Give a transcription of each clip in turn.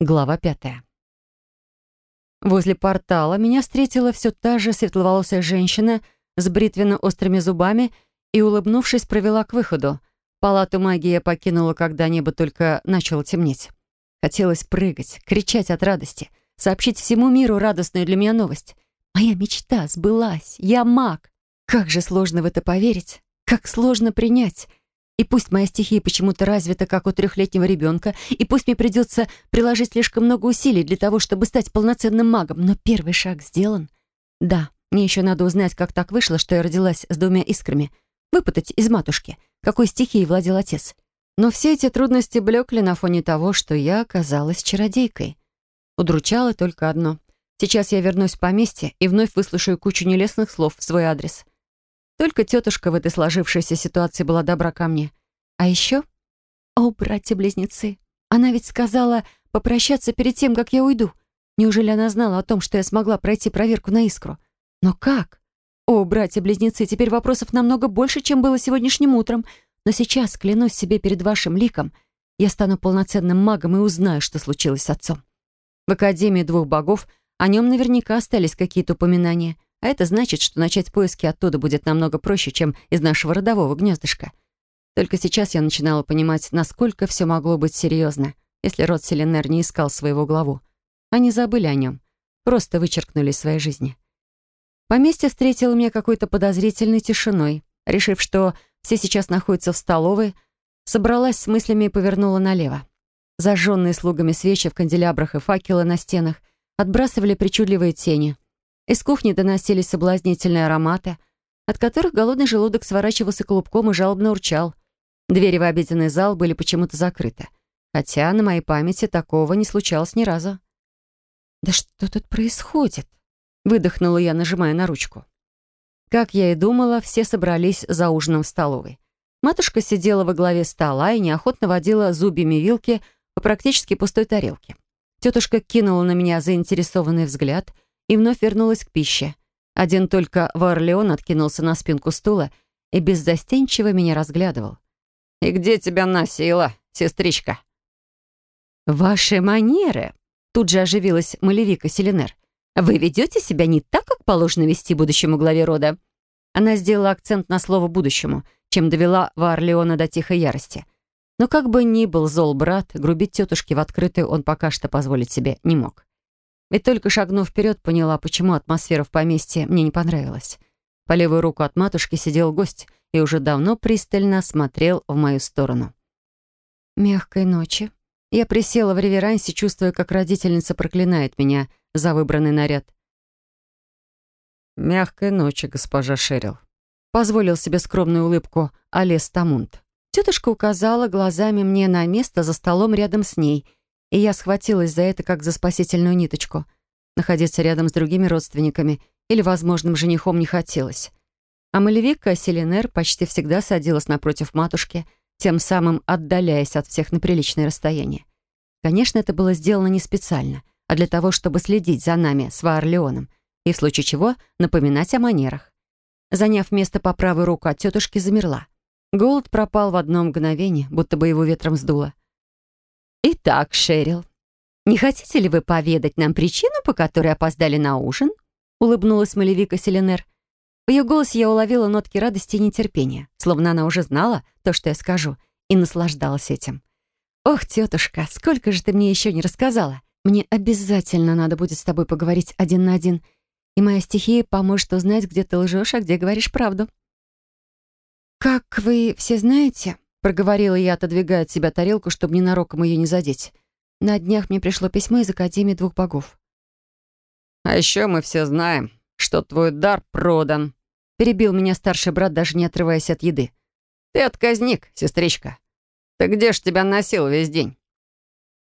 Глава пятая. Возле портала меня встретила все та же светловолосая женщина с бритвенно-острыми зубами и, улыбнувшись, провела к выходу. Палату магии я покинула, когда небо только начало темнеть. Хотелось прыгать, кричать от радости, сообщить всему миру радостную для меня новость. Моя мечта сбылась, я маг. Как же сложно в это поверить, как сложно принять. И пусть моя стихия почему-то развита, как у трехлетнего ребенка, и пусть мне придется приложить слишком много усилий для того, чтобы стать полноценным магом, но первый шаг сделан. Да, мне еще надо узнать, как так вышло, что я родилась с двумя искрами. Выпытать из матушки, какой стихией владел отец. Но все эти трудности блекли на фоне того, что я оказалась чародейкой. Удручало только одно. Сейчас я вернусь в поместье и вновь выслушаю кучу нелестных слов в свой адрес. Только тетушка в этой сложившейся ситуации была добра ко мне. А еще... О, братья-близнецы! Она ведь сказала попрощаться перед тем, как я уйду. Неужели она знала о том, что я смогла пройти проверку на искру? Но как? О, братья-близнецы, теперь вопросов намного больше, чем было сегодняшним утром. Но сейчас, клянусь себе перед вашим ликом, я стану полноценным магом и узнаю, что случилось с отцом. В Академии двух богов о нем наверняка остались какие-то упоминания — а это значит, что начать поиски оттуда будет намного проще, чем из нашего родового гнездышка. Только сейчас я начинала понимать, насколько все могло быть серьезно, если род Селенер не искал своего главу. Они забыли о нем, просто вычеркнули из своей жизни. Поместье встретило меня какой-то подозрительной тишиной. Решив, что все сейчас находятся в столовой, собралась с мыслями и повернула налево. Зажженные слугами свечи в канделябрах и факелы на стенах отбрасывали причудливые тени — из кухни доносились соблазнительные ароматы, от которых голодный желудок сворачивался клубком и жалобно урчал. Двери в обеденный зал были почему-то закрыты. Хотя на моей памяти такого не случалось ни разу. «Да что тут происходит?» — выдохнула я, нажимая на ручку. Как я и думала, все собрались за ужином в столовой. Матушка сидела во главе стола и неохотно водила зубьями вилки по практически пустой тарелке. Тетушка кинула на меня заинтересованный взгляд — и вновь вернулась к пище. Один только Варлеон откинулся на спинку стула и беззастенчиво меня разглядывал. «И где тебя носила, сестричка?» «Ваши манеры!» Тут же оживилась Малевика Селенер. «Вы ведете себя не так, как положено вести будущему главе рода?» Она сделала акцент на слово «будущему», чем довела Варлеона до тихой ярости. Но как бы ни был зол брат, грубить тетушке в открытую он пока что позволить себе не мог. Ведь только шагнув вперед, поняла, почему атмосфера в поместье мне не понравилась. По левую руку от матушки сидел гость и уже давно пристально смотрел в мою сторону. «Мягкой ночи». Я присела в реверансе, чувствуя, как родительница проклинает меня за выбранный наряд. «Мягкой ночи, госпожа Шерил», — позволил себе скромную улыбку Алес Тамунт. Тетушка указала глазами мне на место за столом рядом с ней — и я схватилась за это как за спасительную ниточку. Находиться рядом с другими родственниками или возможным женихом не хотелось. А Малевика Селенер почти всегда садилась напротив матушки, тем самым отдаляясь от всех на приличное расстояние. Конечно, это было сделано не специально, а для того, чтобы следить за нами с Ваорлеоном и в случае чего напоминать о манерах. Заняв место по правой руку от тетушки, замерла. Голод пропал в одно мгновение, будто бы его ветром сдуло. «Итак, Шерил, не хотите ли вы поведать нам причину, по которой опоздали на ужин?» улыбнулась Малевика Селенер. В ее голосе я уловила нотки радости и нетерпения, словно она уже знала то, что я скажу, и наслаждалась этим. «Ох, тетушка, сколько же ты мне еще не рассказала! Мне обязательно надо будет с тобой поговорить один на один, и моя стихия поможет узнать, где ты лжешь, а где говоришь правду». «Как вы все знаете, Проговорила я, отодвигая от себя тарелку, чтобы ненароком ее не задеть. На днях мне пришло письмо из Академии двух богов. «А еще мы все знаем, что твой дар продан», перебил меня старший брат, даже не отрываясь от еды. «Ты отказник, сестричка. Ты где ж тебя носил весь день?»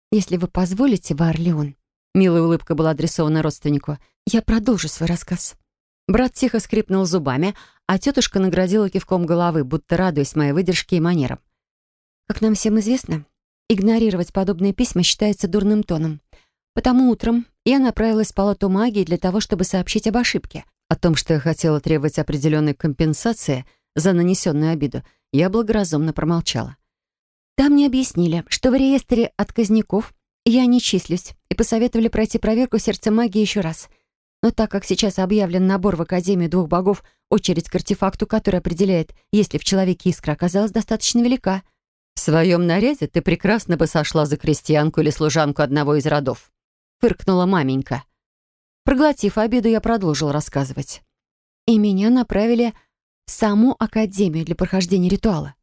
«Если вы позволите, Варлеон», милая улыбка была адресована родственнику, я продолжу свой рассказ. Брат тихо скрипнул зубами, а тетушка наградила кивком головы, будто радуясь моей выдержке и манерам. Как нам всем известно, игнорировать подобные письма считается дурным тоном. Потому утром я направилась в палату магии для того, чтобы сообщить об ошибке. О том, что я хотела требовать определенной компенсации за нанесенную обиду, я благоразумно промолчала. Там мне объяснили, что в реестре отказников я не числюсь, и посоветовали пройти проверку сердца магии еще раз. Но так как сейчас объявлен набор в Академию двух богов, очередь к артефакту, который определяет, есть ли в человеке искра, оказалась достаточно велика. В своем наряде ты прекрасно бы сошла за крестьянку или служанку одного из родов. Фыркнула маменька. Проглотив обиду, я продолжил рассказывать. И меня направили в саму Академию для прохождения ритуала.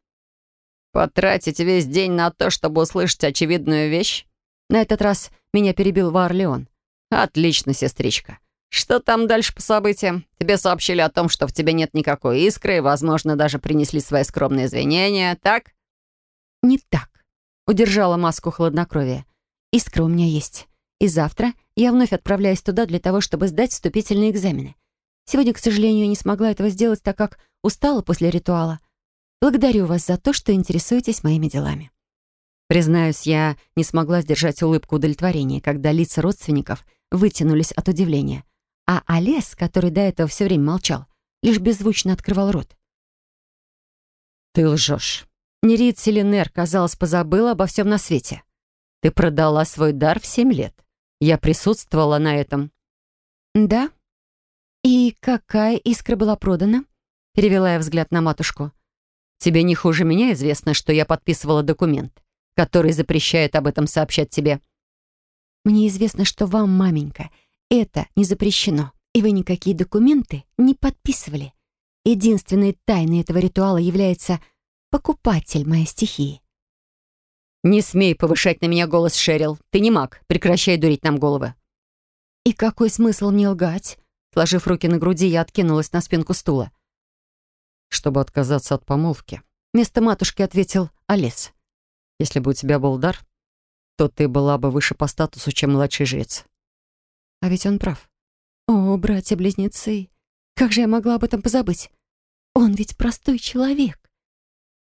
«Потратить весь день на то, чтобы услышать очевидную вещь?» На этот раз меня перебил Варлеон. «Отлично, сестричка. Что там дальше по событиям? Тебе сообщили о том, что в тебе нет никакой искры, и, возможно, даже принесли свои скромные извинения, так?» «Не так», — удержала маску хладнокровия. «Искра у меня есть. И завтра я вновь отправляюсь туда для того, чтобы сдать вступительные экзамены. Сегодня, к сожалению, не смогла этого сделать, так как устала после ритуала. Благодарю вас за то, что интересуетесь моими делами». Признаюсь, я не смогла сдержать улыбку удовлетворения, когда лица родственников вытянулись от удивления. А Олес, который до этого все время молчал, лишь беззвучно открывал рот. «Ты лжешь». Нерит Селенер, казалось, позабыла обо всем на свете. «Ты продала свой дар в семь лет. Я присутствовала на этом». «Да? И какая искра была продана?» Перевела я взгляд на матушку. Тебе не хуже меня известно, что я подписывала документ, который запрещает об этом сообщать тебе». «Мне известно, что вам, маменька, это не запрещено, и вы никакие документы не подписывали. Единственной тайной этого ритуала является покупатель моей стихии». «Не смей повышать на меня голос, Шерил. Ты не маг. Прекращай дурить нам головы». «И какой смысл мне лгать?» Сложив руки на груди, я откинулась на спинку стула чтобы отказаться от помолвки. Вместо матушки ответил Олес. Если бы у тебя был дар, то ты была бы выше по статусу, чем младший жрец. А ведь он прав. О, братья-близнецы, как же я могла об этом позабыть? Он ведь простой человек.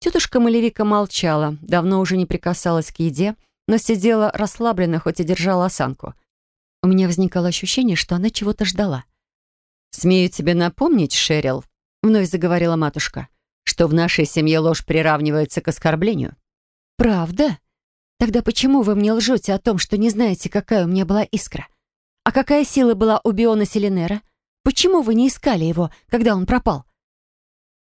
Тетушка Малевика молчала, давно уже не прикасалась к еде, но сидела расслабленно, хоть и держала осанку. У меня возникало ощущение, что она чего-то ждала. «Смею тебе напомнить, Шерил, Вновь заговорила матушка, что в нашей семье ложь приравнивается к оскорблению. «Правда? Тогда почему вы мне лжете о том, что не знаете, какая у меня была искра? А какая сила была у Биона Селенера? Почему вы не искали его, когда он пропал?»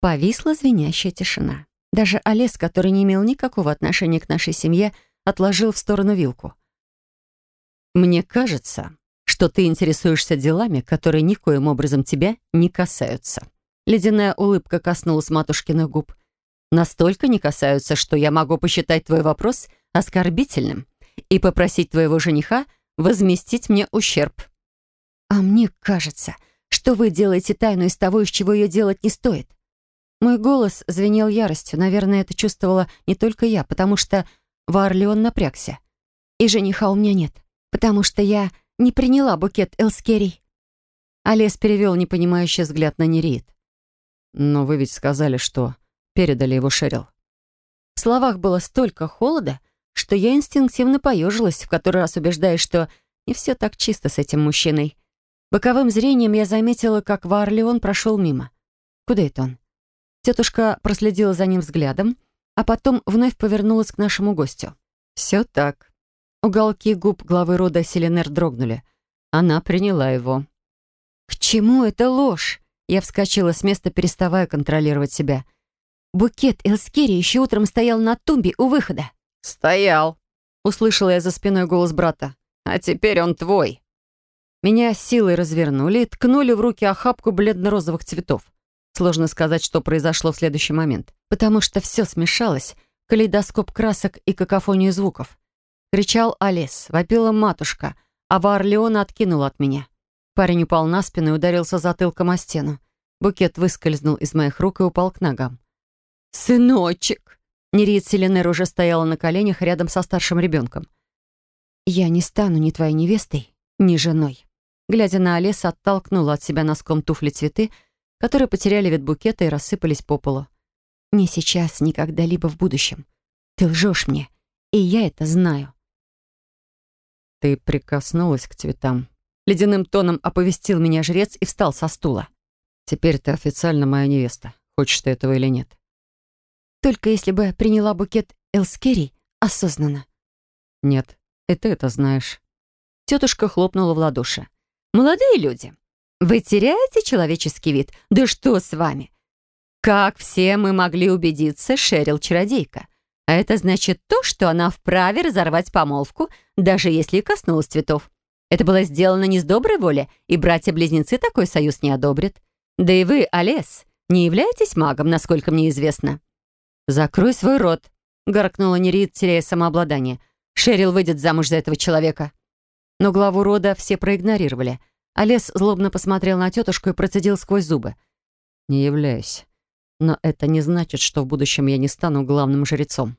Повисла звенящая тишина. Даже Олес, который не имел никакого отношения к нашей семье, отложил в сторону вилку. «Мне кажется, что ты интересуешься делами, которые никоим образом тебя не касаются», Ледяная улыбка коснулась матушкиных губ. «Настолько не касаются, что я могу посчитать твой вопрос оскорбительным и попросить твоего жениха возместить мне ущерб». «А мне кажется, что вы делаете тайну из того, из чего ее делать не стоит». Мой голос звенел яростью. Наверное, это чувствовала не только я, потому что Варлеон напрягся. И жениха у меня нет, потому что я не приняла букет Элскерий. Олес перевел непонимающий взгляд на Нерит. «Но вы ведь сказали, что передали его Шерил». В словах было столько холода, что я инстинктивно поежилась, в который раз убеждаясь, что не все так чисто с этим мужчиной. Боковым зрением я заметила, как Варлеон прошел мимо. Куда это он? Тетушка проследила за ним взглядом, а потом вновь повернулась к нашему гостю. Все так. Уголки губ главы рода Селенер дрогнули. Она приняла его. «К чему эта ложь?» Я вскочила с места, переставая контролировать себя. Букет Элскири еще утром стоял на тумбе у выхода. «Стоял», — услышала я за спиной голос брата. «А теперь он твой». Меня силой развернули и ткнули в руки охапку бледно-розовых цветов. Сложно сказать, что произошло в следующий момент, потому что все смешалось, калейдоскоп красок и какофонию звуков. Кричал Олес, вопила матушка, а Варлеона откинула от меня. Парень упал на спину и ударился затылком о стену. Букет выскользнул из моих рук и упал к ногам. «Сыночек!» Нерит Селенер уже стояла на коленях рядом со старшим ребенком. «Я не стану ни твоей невестой, ни женой». Глядя на Олеса, оттолкнула от себя носком туфли цветы, которые потеряли вид букета и рассыпались по полу. «Не сейчас, ни когда-либо в будущем. Ты лжешь мне, и я это знаю». «Ты прикоснулась к цветам», Ледяным тоном оповестил меня жрец и встал со стула. «Теперь ты официально моя невеста, хочешь ты этого или нет». «Только если бы приняла букет Элскерий осознанно». «Нет, и ты это знаешь». Тетушка хлопнула в ладоши. «Молодые люди, вы теряете человеческий вид? Да что с вами? Как все мы могли убедиться, Шерил чародейка. А это значит то, что она вправе разорвать помолвку, даже если и коснулась цветов. Это было сделано не с доброй воли, и братья-близнецы такой союз не одобрят. Да и вы, Олес, не являетесь магом, насколько мне известно. «Закрой свой рот», — горкнула Нерит, теряя самообладание. «Шерил выйдет замуж за этого человека». Но главу рода все проигнорировали. Олес злобно посмотрел на тетушку и процедил сквозь зубы. «Не являюсь. Но это не значит, что в будущем я не стану главным жрецом».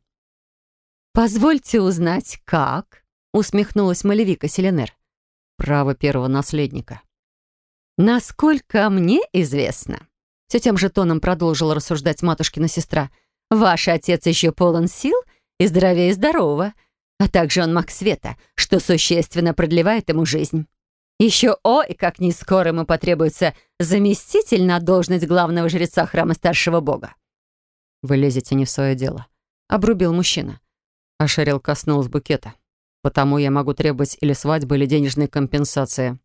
«Позвольте узнать, как?» — усмехнулась Малевика Селенер. «Право первого наследника». «Насколько мне известно», — все тем же тоном продолжила рассуждать матушкина сестра, «ваш отец еще полон сил и здоровее здорового, а также он маг света, что существенно продлевает ему жизнь. Еще ой, как не скоро ему потребуется заместитель на должность главного жреца храма старшего бога. «Вы лезете не в свое дело», — обрубил мужчина. А Шерил коснулась букета. «Потому я могу требовать или свадьбы, или денежной компенсации».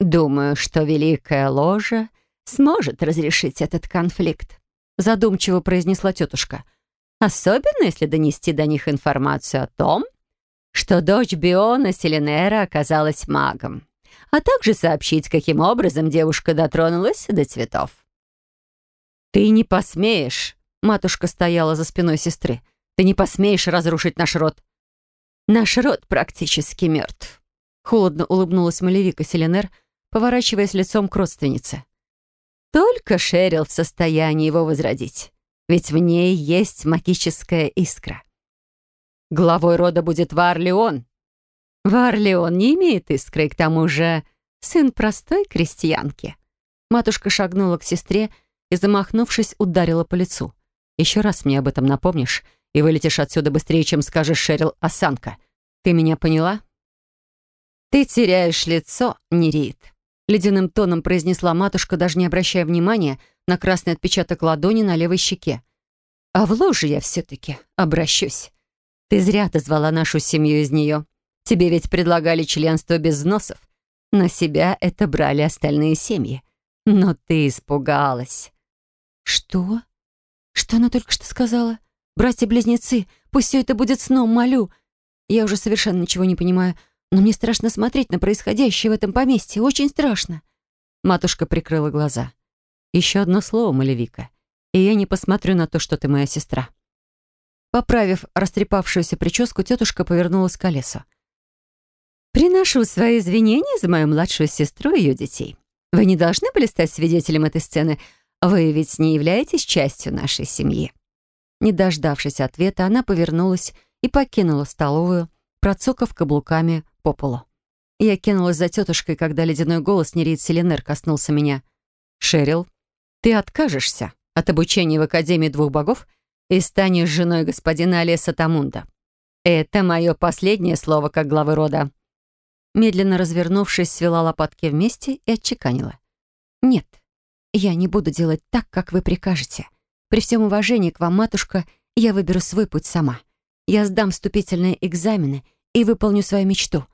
«Думаю, что Великая Ложа сможет разрешить этот конфликт», — задумчиво произнесла тетушка. «Особенно, если донести до них информацию о том, что дочь Биона Селенера оказалась магом, а также сообщить, каким образом девушка дотронулась до цветов. «Ты не посмеешь!» — матушка стояла за спиной сестры. «Ты не посмеешь разрушить наш род!» «Наш род практически мертв», — холодно улыбнулась Малевика Селенер, поворачиваясь лицом к родственнице. «Только Шерил в состоянии его возродить, ведь в ней есть магическая искра». Главой рода будет Варлеон. Варлеон не имеет искры, к тому же сын простой крестьянки. Матушка шагнула к сестре и, замахнувшись, ударила по лицу. «Еще раз мне об этом напомнишь, и вылетишь отсюда быстрее, чем скажешь Шерил Осанка. Ты меня поняла?» «Ты теряешь лицо, Нереид», — ледяным тоном произнесла матушка, даже не обращая внимания на красный отпечаток ладони на левой щеке. «А в ложе я все-таки обращусь. Ты зря отозвала нашу семью из нее. Тебе ведь предлагали членство без взносов. На себя это брали остальные семьи. Но ты испугалась». «Что? Что она только что сказала? Братья-близнецы, пусть все это будет сном, молю. Я уже совершенно ничего не понимаю, но мне страшно смотреть на происходящее в этом поместье. Очень страшно». Матушка прикрыла глаза. «Еще одно слово, Малевика, и я не посмотрю на то, что ты моя сестра». Поправив растрепавшуюся прическу, тетушка повернулась к колесу. «Приношу свои извинения за мою младшую сестру и ее детей. Вы не должны были стать свидетелем этой сцены. Вы ведь не являетесь частью нашей семьи». Не дождавшись ответа, она повернулась и покинула столовую, процокав каблуками по полу. Я кинулась за тетушкой, когда ледяной голос Нерит Селенер коснулся меня. «Шерил, ты откажешься от обучения в Академии двух богов и станешь женой господина Олеса Тамунда. Это мое последнее слово как главы рода». Медленно развернувшись, свела лопатки вместе и отчеканила. «Нет, я не буду делать так, как вы прикажете. При всем уважении к вам, матушка, я выберу свой путь сама. Я сдам вступительные экзамены и выполню свою мечту.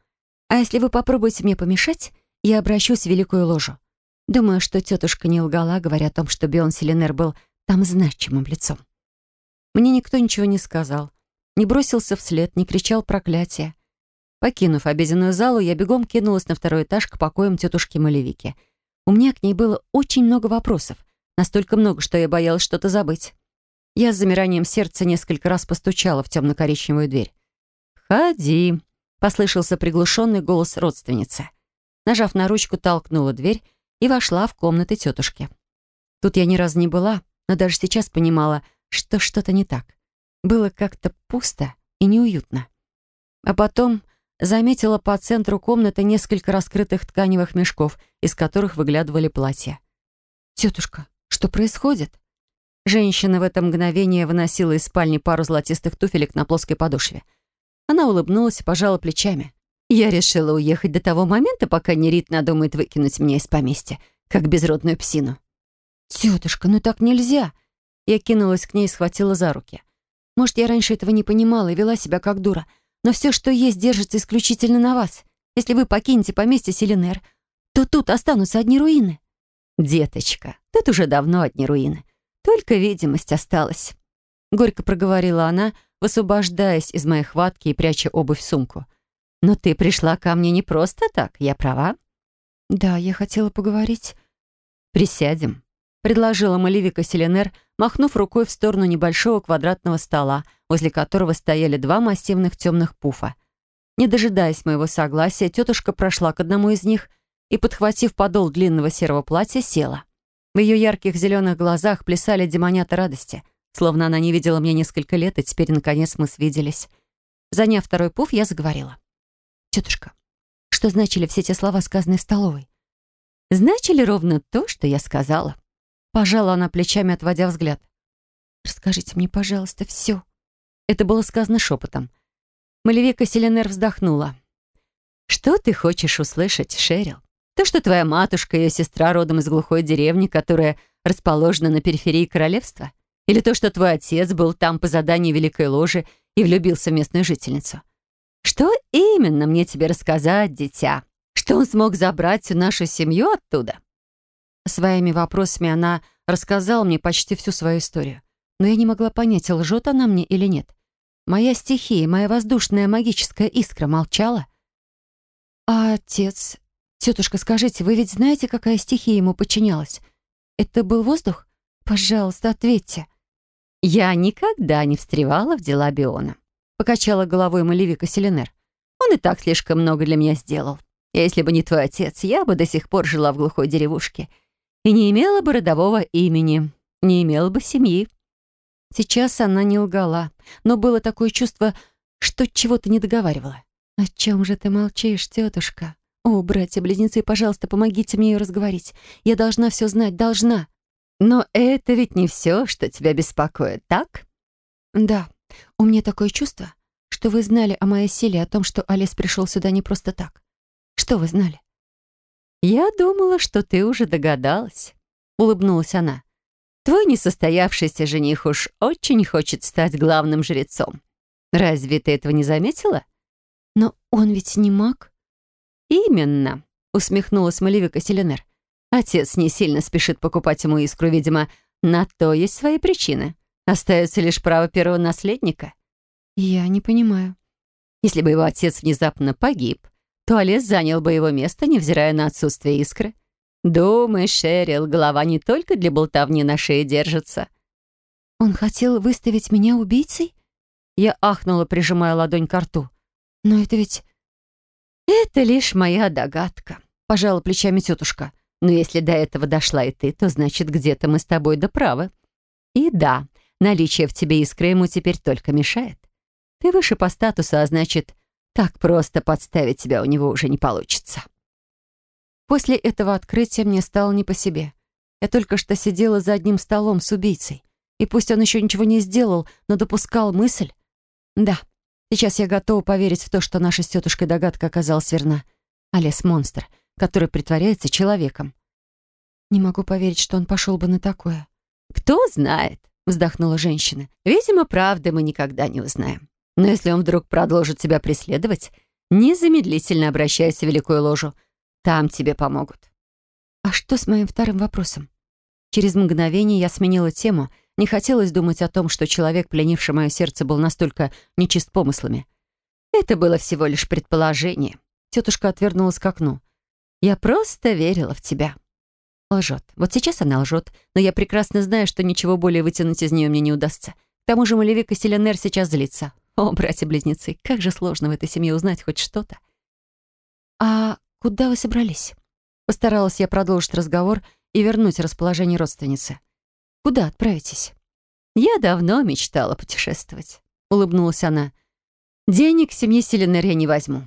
А если вы попробуете мне помешать, я обращусь в Великую Ложу. Думаю, что тетушка не лгала, говоря о том, что Бион Селенер был там значимым лицом. Мне никто ничего не сказал, не бросился вслед, не кричал проклятия. Покинув обеденную залу, я бегом кинулась на второй этаж к покоям тетушки Малевики. У меня к ней было очень много вопросов, настолько много, что я боялась что-то забыть. Я с замиранием сердца несколько раз постучала в темно-коричневую дверь. «Ходи», — послышался приглушенный голос родственницы. Нажав на ручку, толкнула дверь и вошла в комнаты тетушки. Тут я ни разу не была, но даже сейчас понимала — что что-то не так. Было как-то пусто и неуютно. А потом заметила по центру комнаты несколько раскрытых тканевых мешков, из которых выглядывали платья. «Тетушка, что происходит?» Женщина в это мгновение выносила из спальни пару золотистых туфелек на плоской подошве. Она улыбнулась и пожала плечами. Я решила уехать до того момента, пока Нерит надумает выкинуть меня из поместья, как безродную псину. «Тетушка, ну так нельзя!» Я кинулась к ней и схватила за руки. Может, я раньше этого не понимала и вела себя как дура, но все, что есть, держится исключительно на вас. Если вы покинете поместье Селенер, то тут останутся одни руины». «Деточка, тут уже давно одни руины. Только видимость осталась», — горько проговорила она, высвобождаясь из моей хватки и пряча обувь в сумку. «Но ты пришла ко мне не просто так, я права?» «Да, я хотела поговорить». «Присядем», — предложила Маливика Селенер, махнув рукой в сторону небольшого квадратного стола, возле которого стояли два массивных темных пуфа. Не дожидаясь моего согласия, тетушка прошла к одному из них и, подхватив подол длинного серого платья, села. В ее ярких зеленых глазах плясали демонята радости, словно она не видела меня несколько лет, и теперь, наконец, мы свиделись. Заняв второй пуф, я заговорила. «Тетушка, что значили все те слова, сказанные в столовой?» «Значили ровно то, что я сказала». Пожала она плечами, отводя взгляд. «Расскажите мне, пожалуйста, все». Это было сказано шепотом. Малевика Селенер вздохнула. «Что ты хочешь услышать, Шерил? То, что твоя матушка и ее сестра родом из глухой деревни, которая расположена на периферии королевства? Или то, что твой отец был там по заданию Великой Ложи и влюбился в местную жительницу? Что именно мне тебе рассказать, дитя? Что он смог забрать всю нашу семью оттуда?» Своими вопросами она рассказала мне почти всю свою историю. Но я не могла понять, лжет она мне или нет. Моя стихия, моя воздушная магическая искра молчала. «А отец? Тетушка, скажите, вы ведь знаете, какая стихия ему подчинялась? Это был воздух? Пожалуйста, ответьте». «Я никогда не встревала в дела Биона», — покачала головой Малевика Селенер. «Он и так слишком много для меня сделал. Если бы не твой отец, я бы до сих пор жила в глухой деревушке и не имела бы родового имени, не имела бы семьи. Сейчас она не лгала, но было такое чувство, что чего-то не договаривала. «О чем же ты молчишь, тетушка? О, братья-близнецы, пожалуйста, помогите мне ее разговорить. Я должна все знать, должна». «Но это ведь не все, что тебя беспокоит, так?» «Да, у меня такое чувство, что вы знали о моей силе, о том, что Алис пришел сюда не просто так. Что вы знали?» «Я думала, что ты уже догадалась», — улыбнулась она. Твой несостоявшийся жених уж очень хочет стать главным жрецом. Разве ты этого не заметила? Но он ведь не маг. Именно, усмехнулась Маливика Селенер. Отец не сильно спешит покупать ему искру, видимо, на то есть свои причины. Остается лишь право первого наследника. Я не понимаю. Если бы его отец внезапно погиб, то Олес занял бы его место, невзирая на отсутствие искры. «Думай, Шерил, голова не только для болтовни на шее держится». «Он хотел выставить меня убийцей?» Я ахнула, прижимая ладонь к рту. «Но это ведь...» «Это лишь моя догадка», — пожала плечами тетушка. «Но если до этого дошла и ты, то значит, где-то мы с тобой да правы. И да, наличие в тебе искры ему теперь только мешает. Ты выше по статусу, а значит, так просто подставить тебя у него уже не получится». После этого открытия мне стало не по себе. Я только что сидела за одним столом с убийцей. И пусть он еще ничего не сделал, но допускал мысль. Да, сейчас я готова поверить в то, что наша с тетушкой догадка оказалась верна. Алес — монстр, который притворяется человеком. Не могу поверить, что он пошел бы на такое. «Кто знает?» — вздохнула женщина. «Видимо, правды мы никогда не узнаем. Но если он вдруг продолжит тебя преследовать, незамедлительно обращайся в великую ложу — там тебе помогут. А что с моим вторым вопросом? Через мгновение я сменила тему. Не хотелось думать о том, что человек, пленивший мое сердце, был настолько нечист помыслами. Это было всего лишь предположение. Тетушка отвернулась к окну. Я просто верила в тебя. Лжет. Вот сейчас она лжет, но я прекрасно знаю, что ничего более вытянуть из нее мне не удастся. К тому же Малевик и Селенер сейчас злится. О, братья-близнецы, как же сложно в этой семье узнать хоть что-то. А «Куда вы собрались?» Постаралась я продолжить разговор и вернуть расположение родственницы. «Куда отправитесь?» «Я давно мечтала путешествовать», — улыбнулась она. «Денег семьи Селенер я не возьму.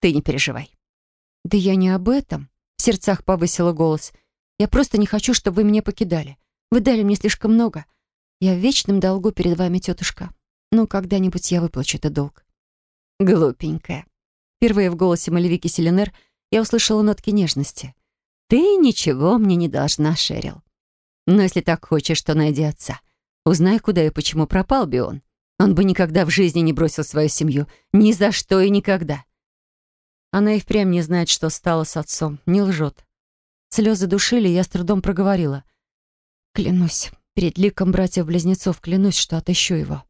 Ты не переживай». «Да я не об этом», — в сердцах повысила голос. «Я просто не хочу, чтобы вы меня покидали. Вы дали мне слишком много. Я в вечном долгу перед вами, тетушка. Ну, когда-нибудь я выплачу этот долг». «Глупенькая». Впервые в голосе Малевики Селенер — я услышала нотки нежности. «Ты ничего мне не должна, Шерил. Но если так хочешь, то найди отца. Узнай, куда и почему пропал Бион. Он бы никогда в жизни не бросил свою семью. Ни за что и никогда. Она и впрямь не знает, что стало с отцом. Не лжет. Слезы душили, я с трудом проговорила. Клянусь, перед ликом братьев-близнецов клянусь, что отыщу его.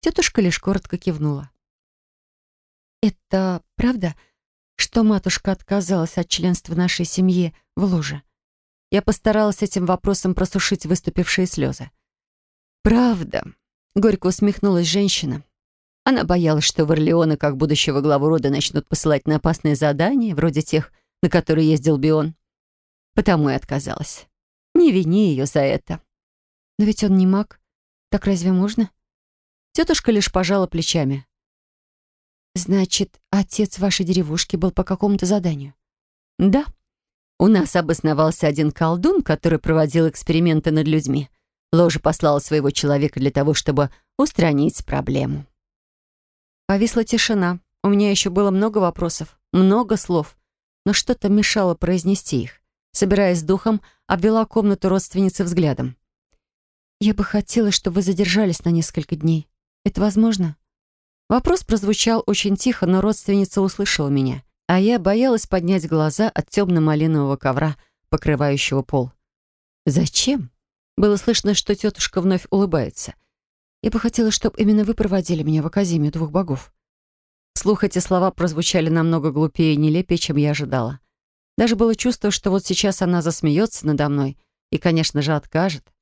Тетушка лишь коротко кивнула. «Это правда, что матушка отказалась от членства нашей семьи в луже?» Я постаралась этим вопросом просушить выступившие слезы. «Правда», — горько усмехнулась женщина. Она боялась, что в Орлеоне, как будущего главу рода, начнут посылать на опасные задания, вроде тех, на которые ездил Бион. Потому и отказалась. Не вини ее за это. Но ведь он не маг. Так разве можно? Тетушка лишь пожала плечами. Значит, отец вашей деревушки был по какому-то заданию? Да. У нас обосновался один колдун, который проводил эксперименты над людьми. Ложа послала своего человека для того, чтобы устранить проблему. Повисла тишина. У меня еще было много вопросов, много слов, но что-то мешало произнести их. Собираясь с духом, обвела комнату родственницы взглядом. «Я бы хотела, чтобы вы задержались на несколько дней. Это возможно?» Вопрос прозвучал очень тихо, но родственница услышала меня, а я боялась поднять глаза от темно-малинового ковра, покрывающего пол. «Зачем?» Было слышно, что тетушка вновь улыбается. «Я бы хотела, чтобы именно вы проводили меня в Академию двух богов». Слух эти слова прозвучали намного глупее и нелепее, чем я ожидала. Даже было чувство, что вот сейчас она засмеется надо мной и, конечно же, откажет.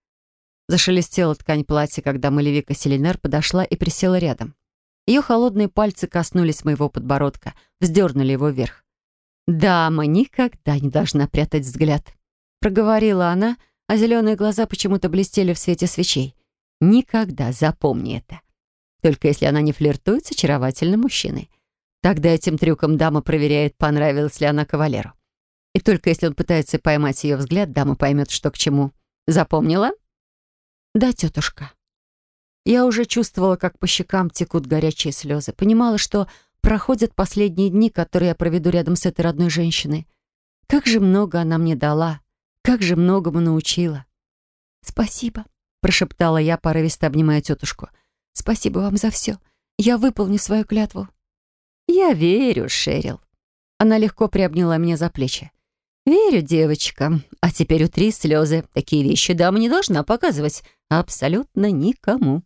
Зашелестела ткань платья, когда Малевика Селинер подошла и присела рядом. Ее холодные пальцы коснулись моего подбородка, вздернули его вверх. «Дама никогда не должна прятать взгляд», — проговорила она, а зеленые глаза почему-то блестели в свете свечей. «Никогда запомни это. Только если она не флиртует с очаровательным мужчиной. Тогда этим трюком дама проверяет, понравилась ли она кавалеру. И только если он пытается поймать ее взгляд, дама поймет, что к чему. Запомнила?» «Да, тетушка». Я уже чувствовала, как по щекам текут горячие слезы. Понимала, что проходят последние дни, которые я проведу рядом с этой родной женщиной. Как же много она мне дала, как же многому научила. «Спасибо», — прошептала я, порывисто обнимая тетушку. «Спасибо вам за все. Я выполню свою клятву». «Я верю, Шерил». Она легко приобняла меня за плечи. «Верю, девочка. А теперь утри слезы. Такие вещи дама не должна показывать абсолютно никому».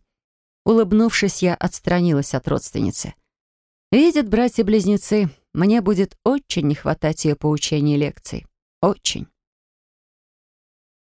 Улыбнувшись, я отстранилась от родственницы. Видят братья-близнецы, мне будет очень не хватать ее поучений и лекций. Очень.